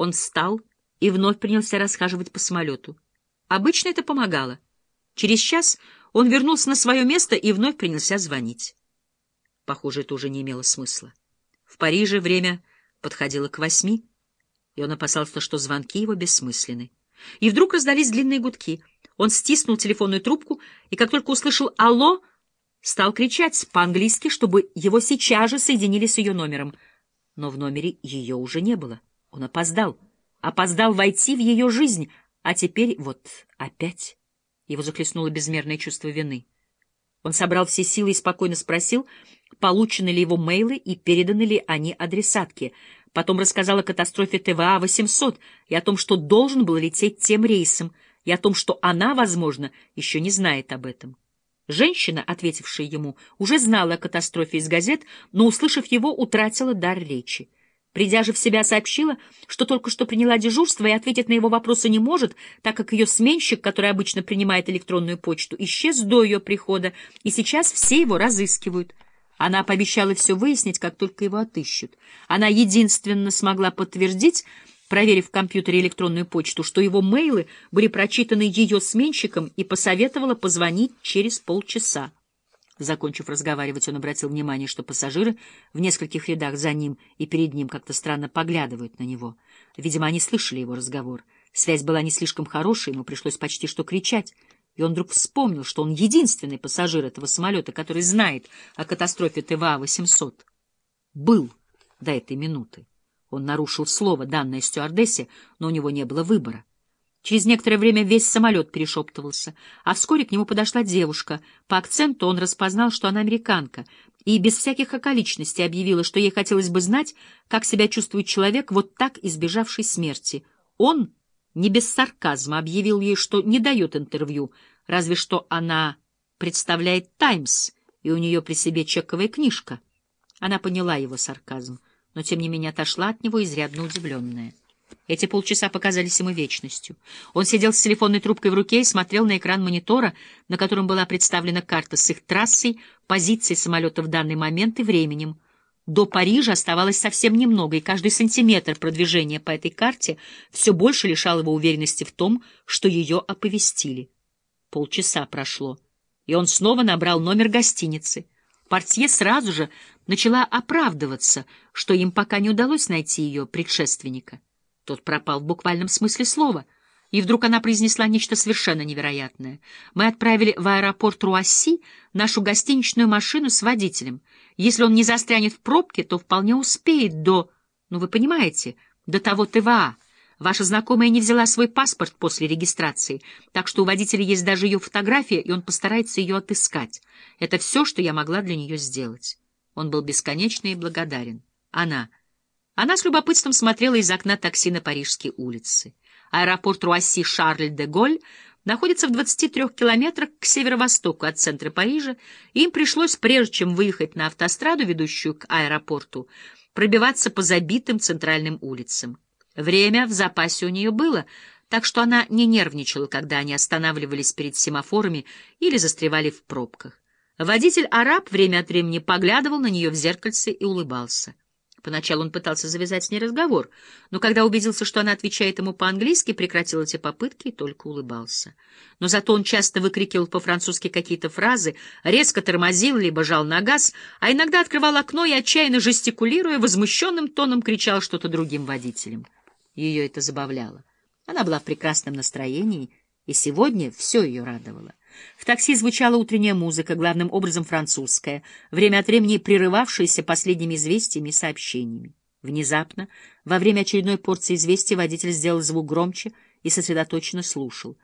Он встал и вновь принялся расхаживать по самолету. Обычно это помогало. Через час он вернулся на свое место и вновь принялся звонить. Похоже, это уже не имело смысла. В Париже время подходило к восьми, и он опасался, что звонки его бессмысленны. И вдруг раздались длинные гудки. Он стиснул телефонную трубку, и как только услышал «Алло!», стал кричать по-английски, чтобы его сейчас же соединили с ее номером. Но в номере ее уже не было. Он опоздал. Опоздал войти в ее жизнь, а теперь вот опять. Его захлестнуло безмерное чувство вины. Он собрал все силы и спокойно спросил, получены ли его мейлы и переданы ли они адресатке. Потом рассказал о катастрофе ТВА-800 и о том, что должен был лететь тем рейсом, и о том, что она, возможно, еще не знает об этом. Женщина, ответившая ему, уже знала о катастрофе из газет, но, услышав его, утратила дар речи. Придя же в себя, сообщила, что только что приняла дежурство и ответить на его вопросы не может, так как ее сменщик, который обычно принимает электронную почту, исчез до ее прихода, и сейчас все его разыскивают. Она пообещала все выяснить, как только его отыщут. Она единственно смогла подтвердить, проверив в компьютере электронную почту, что его мейлы были прочитаны ее сменщиком и посоветовала позвонить через полчаса. Закончив разговаривать, он обратил внимание, что пассажиры в нескольких рядах за ним и перед ним как-то странно поглядывают на него. Видимо, они слышали его разговор. Связь была не слишком хорошей, ему пришлось почти что кричать. И он вдруг вспомнил, что он единственный пассажир этого самолета, который знает о катастрофе ТВА-800. Был до этой минуты. Он нарушил слово, данное стюардессе, но у него не было выбора. Через некоторое время весь самолет перешептывался, а вскоре к нему подошла девушка. По акценту он распознал, что она американка, и без всяких околичностей объявила, что ей хотелось бы знать, как себя чувствует человек, вот так избежавший смерти. Он, не без сарказма, объявил ей, что не дает интервью, разве что она представляет «Таймс», и у нее при себе чековая книжка. Она поняла его сарказм, но тем не менее отошла от него изрядно удивленная. Эти полчаса показались ему вечностью. Он сидел с телефонной трубкой в руке и смотрел на экран монитора, на котором была представлена карта с их трассой, позицией самолета в данный момент и временем. До Парижа оставалось совсем немного, и каждый сантиметр продвижения по этой карте все больше лишал его уверенности в том, что ее оповестили. Полчаса прошло, и он снова набрал номер гостиницы. Портье сразу же начала оправдываться, что им пока не удалось найти ее предшественника. Тот пропал в буквальном смысле слова. И вдруг она произнесла нечто совершенно невероятное. Мы отправили в аэропорт Руасси нашу гостиничную машину с водителем. Если он не застрянет в пробке, то вполне успеет до... Ну, вы понимаете, до того ТВА. Ваша знакомая не взяла свой паспорт после регистрации, так что у водителя есть даже ее фотография, и он постарается ее отыскать. Это все, что я могла для нее сделать. Он был бесконечно и благодарен. Она... Она с любопытством смотрела из окна такси на парижские улицы. Аэропорт Руасси-Шарль-де-Голь находится в 23 километрах к северо-востоку от центра Парижа, и им пришлось, прежде чем выехать на автостраду, ведущую к аэропорту, пробиваться по забитым центральным улицам. Время в запасе у нее было, так что она не нервничала, когда они останавливались перед семафорами или застревали в пробках. Водитель-араб время от времени поглядывал на нее в зеркальце и улыбался. Поначалу он пытался завязать с ней разговор, но когда убедился, что она отвечает ему по-английски, прекратил эти попытки и только улыбался. Но зато он часто выкрикивал по-французски какие-то фразы, резко тормозил, либо жал на газ, а иногда открывал окно и, отчаянно жестикулируя, возмущенным тоном кричал что-то другим водителям. Ее это забавляло. Она была в прекрасном настроении, и сегодня все ее радовало. В такси звучала утренняя музыка, главным образом французская, время от времени прерывавшаяся последними известиями и сообщениями. Внезапно, во время очередной порции известий, водитель сделал звук громче и сосредоточенно слушал.